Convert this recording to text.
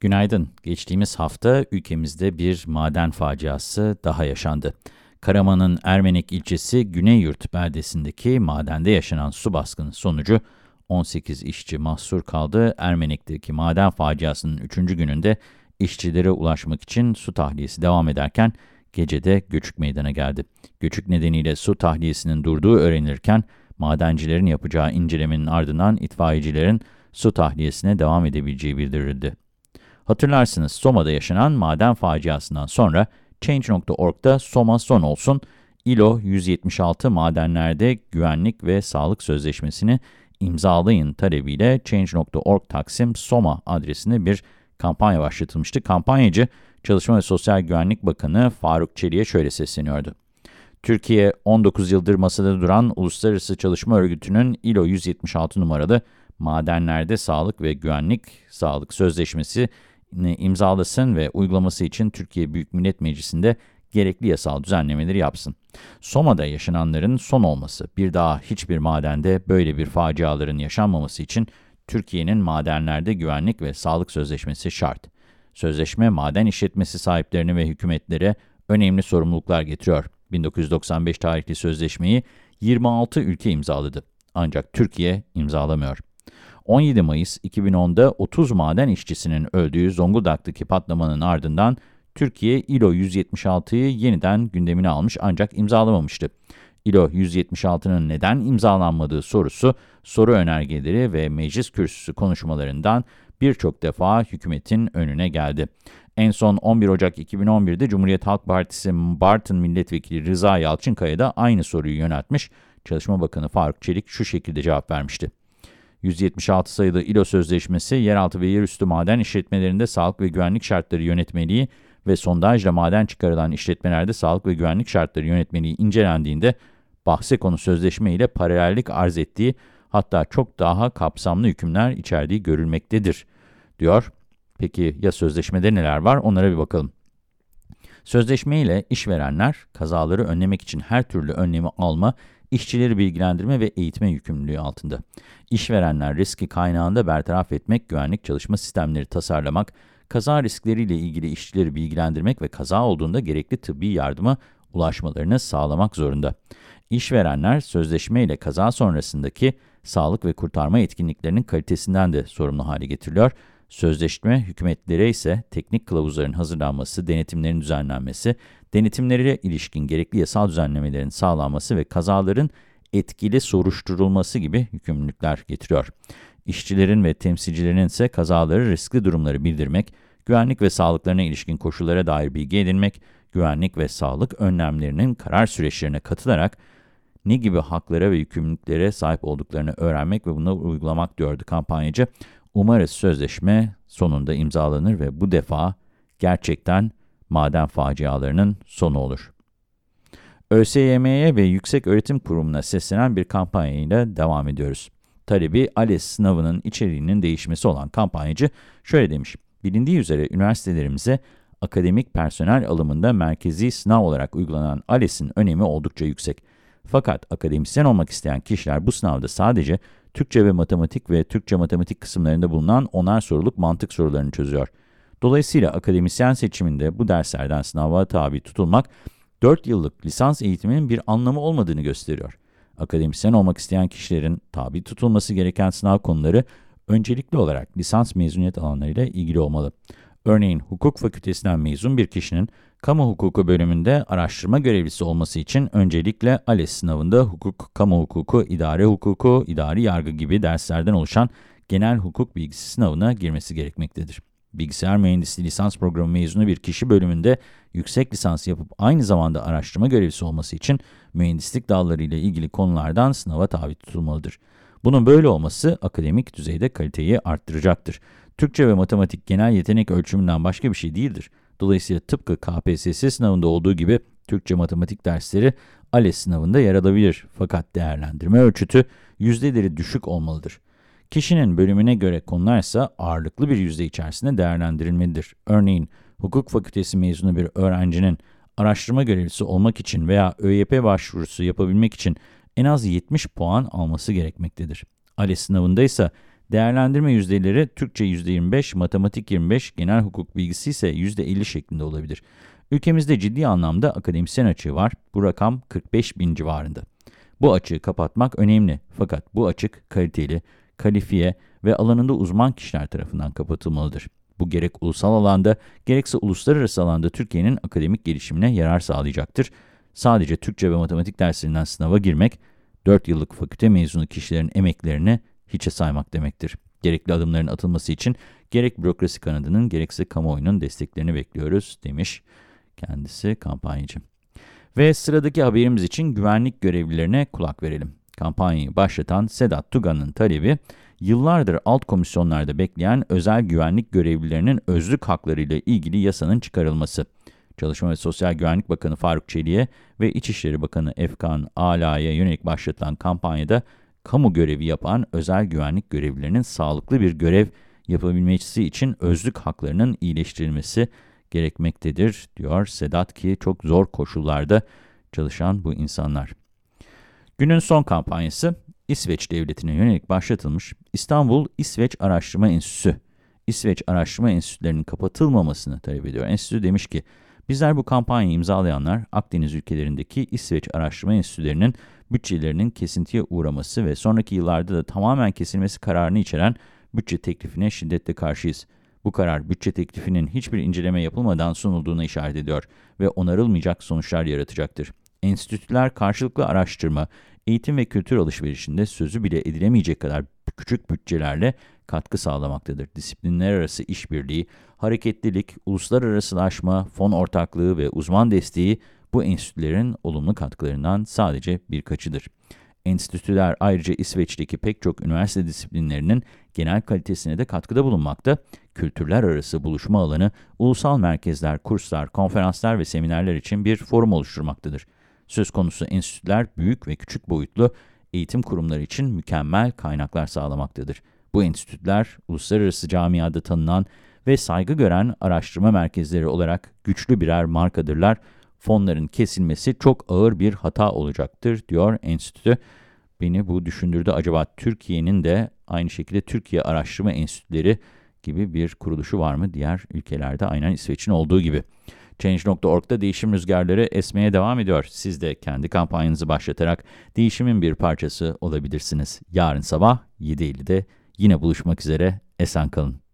Günaydın. Geçtiğimiz hafta ülkemizde bir maden faciası daha yaşandı. Karaman'ın Ermenek ilçesi Güneyyurt beldesindeki madende yaşanan su baskını sonucu 18 işçi mahsur kaldı. Ermenek'teki maden faciasının 3. gününde işçilere ulaşmak için su tahliyesi devam ederken gecede göçük meydana geldi. Göçük nedeniyle su tahliyesinin durduğu öğrenilirken madencilerin yapacağı incelemenin ardından itfaiyecilerin su tahliyesine devam edebileceği bildirildi. Hatırlarsınız Soma'da yaşanan maden faciasından sonra Change.org'da Soma son olsun, ILO 176 madenlerde güvenlik ve sağlık sözleşmesini imzalayın talebiyle Change.org Taksim Soma adresinde bir kampanya başlatılmıştı. Kampanyacı Çalışma ve Sosyal Güvenlik Bakanı Faruk Çelik'e şöyle sesleniyordu. Türkiye 19 yıldır masada duran Uluslararası Çalışma Örgütü'nün ILO 176 numaralı madenlerde sağlık ve güvenlik sağlık sözleşmesi imzalasın ve uygulaması için Türkiye Büyük Millet Meclisi'nde gerekli yasal düzenlemeleri yapsın. Soma'da yaşananların son olması, bir daha hiçbir madende böyle bir faciaların yaşanmaması için Türkiye'nin madenlerde güvenlik ve sağlık sözleşmesi şart. Sözleşme, maden işletmesi sahiplerine ve hükümetlere önemli sorumluluklar getiriyor. 1995 tarihli sözleşmeyi 26 ülke imzaladı. Ancak Türkiye imzalamıyor. 17 Mayıs 2010'da 30 maden işçisinin öldüğü Zonguldak'taki patlamanın ardından Türkiye ILO 176'yı yeniden gündemine almış ancak imzalamamıştı. ILO 176'nın neden imzalanmadığı sorusu, soru önergeleri ve meclis kürsüsü konuşmalarından birçok defa hükümetin önüne geldi. En son 11 Ocak 2011'de Cumhuriyet Halk Partisi Bartın Milletvekili Rıza Yalçınkaya da aynı soruyu yöneltmiş. Çalışma Bakanı Faruk Çelik şu şekilde cevap vermişti. 176 sayılı İLO Sözleşmesi, yeraltı ve yerüstü maden işletmelerinde sağlık ve güvenlik şartları yönetmeliği ve sondajla maden çıkarılan işletmelerde sağlık ve güvenlik şartları yönetmeliği incelendiğinde, bahse konu sözleşme ile paralellik arz ettiği, hatta çok daha kapsamlı hükümler içerdiği görülmektedir, diyor. Peki ya sözleşmede neler var onlara bir bakalım. Sözleşme ile işverenler kazaları önlemek için her türlü önlemi alma işçileri bilgilendirme ve eğitme yükümlülüğü altında. İşverenler riski kaynağında bertaraf etmek, güvenlik çalışma sistemleri tasarlamak, kaza riskleriyle ilgili işçileri bilgilendirmek ve kaza olduğunda gerekli tıbbi yardıma ulaşmalarını sağlamak zorunda. İşverenler sözleşme ile kaza sonrasındaki sağlık ve kurtarma etkinliklerinin kalitesinden de sorumlu hale getiriliyor. Sözleşme hükümetlere ise teknik kılavuzların hazırlanması, denetimlerin düzenlenmesi, denetimlere ilişkin gerekli yasal düzenlemelerin sağlanması ve kazaların etkili soruşturulması gibi yükümlülükler getiriyor. İşçilerin ve temsilcilerin ise kazaları riskli durumları bildirmek, güvenlik ve sağlıklarına ilişkin koşullara dair bilgi edinmek, güvenlik ve sağlık önlemlerinin karar süreçlerine katılarak ne gibi haklara ve yükümlülüklere sahip olduklarını öğrenmek ve bunları uygulamak diyordu kampanyacı. Umarız sözleşme sonunda imzalanır ve bu defa gerçekten maden facialarının sonu olur. ÖSYM'ye ve Yüksek Öğretim Kurumu'na seslenen bir kampanyayla devam ediyoruz. Talebi ALES sınavının içeriğinin değişmesi olan kampanyacı şöyle demiş. Bilindiği üzere üniversitelerimize akademik personel alımında merkezi sınav olarak uygulanan ALES'in önemi oldukça yüksek. Fakat akademisyen olmak isteyen kişiler bu sınavda sadece Türkçe ve matematik ve Türkçe matematik kısımlarında bulunan onar soruluk mantık sorularını çözüyor. Dolayısıyla akademisyen seçiminde bu derslerden sınava tabi tutulmak, 4 yıllık lisans eğitiminin bir anlamı olmadığını gösteriyor. Akademisyen olmak isteyen kişilerin tabi tutulması gereken sınav konuları öncelikli olarak lisans mezuniyet alanlarıyla ilgili olmalı. Örneğin hukuk fakültesinden mezun bir kişinin kamu hukuku bölümünde araştırma görevlisi olması için öncelikle ALES sınavında hukuk, kamu hukuku, idare hukuku, idari yargı gibi derslerden oluşan genel hukuk bilgisi sınavına girmesi gerekmektedir. Bilgisayar mühendisliği lisans programı mezunu bir kişi bölümünde yüksek lisans yapıp aynı zamanda araştırma görevlisi olması için mühendislik dalları ile ilgili konulardan sınava tabi tutulmalıdır. Bunun böyle olması akademik düzeyde kaliteyi arttıracaktır. Türkçe ve matematik genel yetenek ölçümünden başka bir şey değildir. Dolayısıyla tıpkı KPSS sınavında olduğu gibi Türkçe matematik dersleri ALES sınavında yer alabilir. Fakat değerlendirme ölçütü yüzdeleri düşük olmalıdır. Kişinin bölümüne göre konularsa ağırlıklı bir yüzde içerisinde değerlendirilmelidir. Örneğin hukuk fakültesi mezunu bir öğrencinin araştırma görevlisi olmak için veya ÖYP başvurusu yapabilmek için en az 70 puan alması gerekmektedir. ALES sınavında ise Değerlendirme yüzdeleri Türkçe %25, matematik 25, genel hukuk bilgisi ise %50 şeklinde olabilir. Ülkemizde ciddi anlamda akademisyen açığı var. Bu rakam 45 bin civarında. Bu açığı kapatmak önemli fakat bu açık kaliteli, kalifiye ve alanında uzman kişiler tarafından kapatılmalıdır. Bu gerek ulusal alanda gerekse uluslararası alanda Türkiye'nin akademik gelişimine yarar sağlayacaktır. Sadece Türkçe ve matematik derslerinden sınava girmek, 4 yıllık fakülte mezunu kişilerin emeklerini hiçe saymak demektir. Gerekli adımların atılması için gerek bürokrasi kanadının gerekse kamuoyunun desteklerini bekliyoruz demiş kendisi kampanyacı. Ve sıradaki haberimiz için güvenlik görevlilerine kulak verelim. Kampanyayı başlatan Sedat Tugan'ın talebi, yıllardır alt komisyonlarda bekleyen özel güvenlik görevlilerinin özlük hakları ile ilgili yasanın çıkarılması. Çalışma ve Sosyal Güvenlik Bakanı Faruk Çelik'e ve İçişleri Bakanı Efkan Ala'ya yönelik başlatılan kampanyada kamu görevi yapan özel güvenlik görevlilerinin sağlıklı bir görev yapabilmesi için özlük haklarının iyileştirilmesi gerekmektedir, diyor Sedat ki çok zor koşullarda çalışan bu insanlar. Günün son kampanyası İsveç Devleti'ne yönelik başlatılmış İstanbul İsveç Araştırma Enstitüsü. İsveç Araştırma Enstitülerinin kapatılmamasını talep ediyor. Enstitü demiş ki, bizler bu kampanyayı imzalayanlar Akdeniz ülkelerindeki İsveç Araştırma Enstitülerinin bütçelerinin kesintiye uğraması ve sonraki yıllarda da tamamen kesilmesi kararını içeren bütçe teklifine şiddetle karşıyız. Bu karar bütçe teklifinin hiçbir inceleme yapılmadan sunulduğuna işaret ediyor ve onarılmayacak sonuçlar yaratacaktır. Enstitüler karşılıklı araştırma, eğitim ve kültür alışverişinde sözü bile edilemeyecek kadar küçük bütçelerle katkı sağlamaktadır. Disiplinler arası işbirliği, hareketlilik, uluslararasılaşma, fon ortaklığı ve uzman desteği bu enstitülerin olumlu katkılarından sadece birkaçıdır. Enstitüler ayrıca İsveç'teki pek çok üniversite disiplinlerinin genel kalitesine de katkıda bulunmakta, kültürler arası buluşma alanı, ulusal merkezler, kurslar, konferanslar ve seminerler için bir forum oluşturmaktadır. Söz konusu enstitüler büyük ve küçük boyutlu eğitim kurumları için mükemmel kaynaklar sağlamaktadır. Bu enstitüler uluslararası camiada tanınan ve saygı gören araştırma merkezleri olarak güçlü birer markadırlar. Fonların kesilmesi çok ağır bir hata olacaktır, diyor enstitü. Beni bu düşündürdü. Acaba Türkiye'nin de aynı şekilde Türkiye Araştırma Enstitüleri gibi bir kuruluşu var mı? Diğer ülkelerde aynen İsveç'in olduğu gibi. Change.org'da değişim rüzgarları esmeye devam ediyor. Siz de kendi kampanyanızı başlatarak değişimin bir parçası olabilirsiniz. Yarın sabah 7.50'de yine buluşmak üzere. Esen kalın.